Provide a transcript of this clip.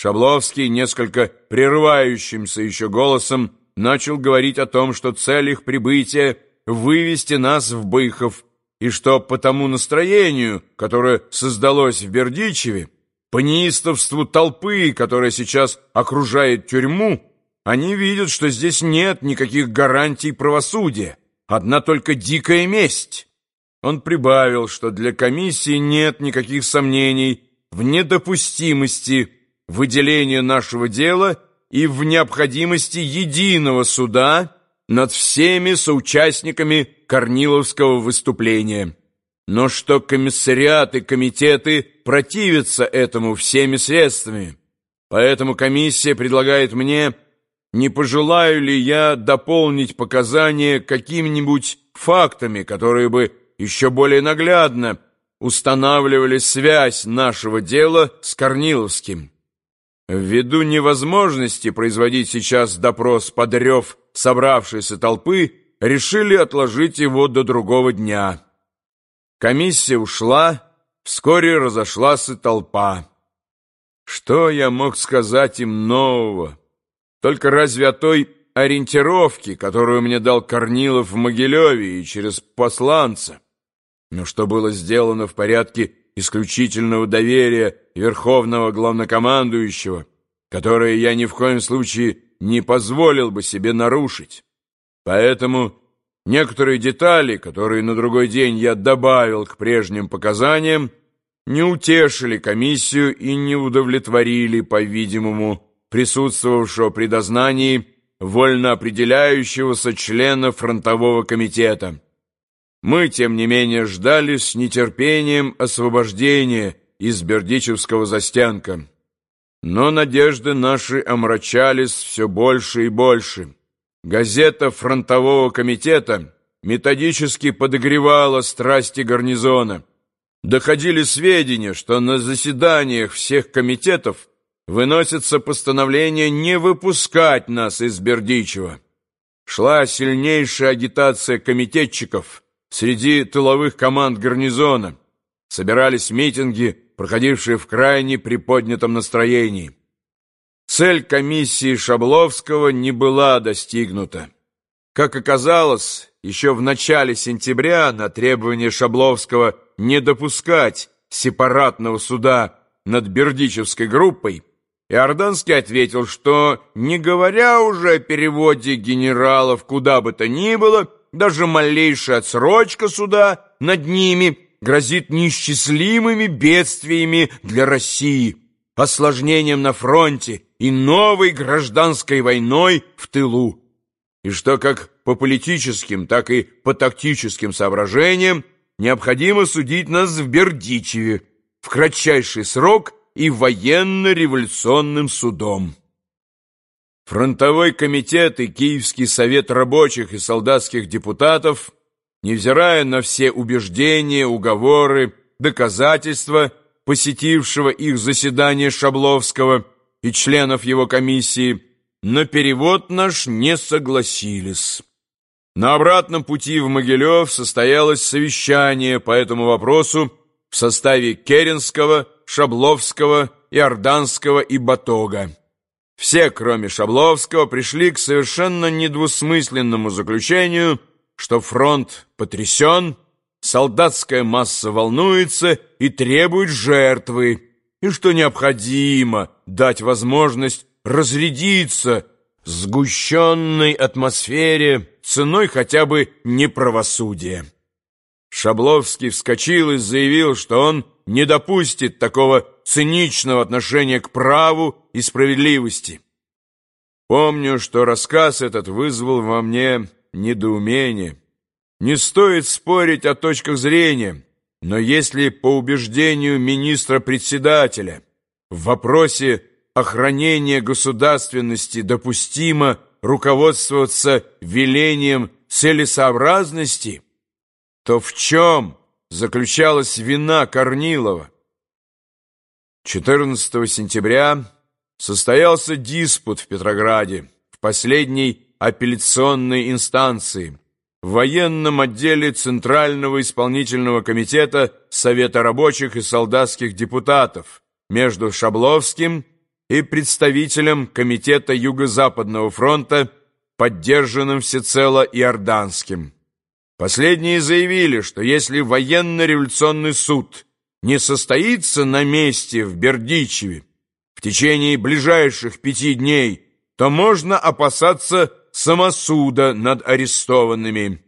Шабловский, несколько прерывающимся еще голосом, начал говорить о том, что цель их прибытия — вывести нас в Быхов, и что по тому настроению, которое создалось в Бердичеве, по неистовству толпы, которая сейчас окружает тюрьму, они видят, что здесь нет никаких гарантий правосудия, одна только дикая месть. Он прибавил, что для комиссии нет никаких сомнений в недопустимости выделения нашего дела и в необходимости единого суда над всеми соучастниками Корниловского выступления, но что комиссариаты и комитеты противятся этому всеми средствами. Поэтому комиссия предлагает мне, не пожелаю ли я дополнить показания какими-нибудь фактами, которые бы еще более наглядно устанавливали связь нашего дела с Корниловским. Ввиду невозможности производить сейчас допрос под рев собравшейся толпы, решили отложить его до другого дня. Комиссия ушла, вскоре разошлась и толпа. Что я мог сказать им нового? Только разве о той ориентировке, которую мне дал Корнилов в Могилеве и через посланца? Но что было сделано в порядке исключительного доверия верховного главнокомандующего, которое я ни в коем случае не позволил бы себе нарушить. Поэтому некоторые детали, которые на другой день я добавил к прежним показаниям, не утешили комиссию и не удовлетворили, по-видимому, присутствовавшего при дознании вольно определяющегося члена фронтового комитета. Мы, тем не менее, ждали с нетерпением освобождения из Бердичевского застенка. Но надежды наши омрачались все больше и больше. Газета фронтового комитета методически подогревала страсти гарнизона. Доходили сведения, что на заседаниях всех комитетов выносится постановление не выпускать нас из Бердичева. Шла сильнейшая агитация комитетчиков – среди тыловых команд гарнизона. Собирались митинги, проходившие в крайне приподнятом настроении. Цель комиссии Шабловского не была достигнута. Как оказалось, еще в начале сентября на требование Шабловского не допускать сепаратного суда над Бердичевской группой, Иорданский ответил, что, не говоря уже о переводе генералов куда бы то ни было, даже малейшая отсрочка суда над ними грозит неисчислимыми бедствиями для России, осложнением на фронте и новой гражданской войной в тылу. И что как по политическим, так и по тактическим соображениям необходимо судить нас в Бердичеве в кратчайший срок и военно-революционным судом. Фронтовой комитет и Киевский совет рабочих и солдатских депутатов, невзирая на все убеждения, уговоры, доказательства посетившего их заседание Шабловского и членов его комиссии, на перевод наш не согласились. На обратном пути в Могилев состоялось совещание по этому вопросу в составе Керенского, Шабловского, Иорданского и Батога. Все, кроме Шабловского, пришли к совершенно недвусмысленному заключению, что фронт потрясен, солдатская масса волнуется и требует жертвы, и что необходимо дать возможность разрядиться сгущенной атмосфере ценой хотя бы неправосудия. Шабловский вскочил и заявил, что он не допустит такого циничного отношения к праву и справедливости. Помню, что рассказ этот вызвал во мне недоумение. Не стоит спорить о точках зрения, но если по убеждению министра-председателя в вопросе охранения государственности допустимо руководствоваться велением целесообразности, то в чем заключалась вина Корнилова? 14 сентября состоялся диспут в Петрограде в последней апелляционной инстанции в военном отделе Центрального исполнительного комитета Совета рабочих и солдатских депутатов между Шабловским и представителям Комитета Юго-Западного фронта, поддержанным всецело Иорданским. Последние заявили, что если военно-революционный суд не состоится на месте в Бердичеве в течение ближайших пяти дней, то можно опасаться самосуда над арестованными.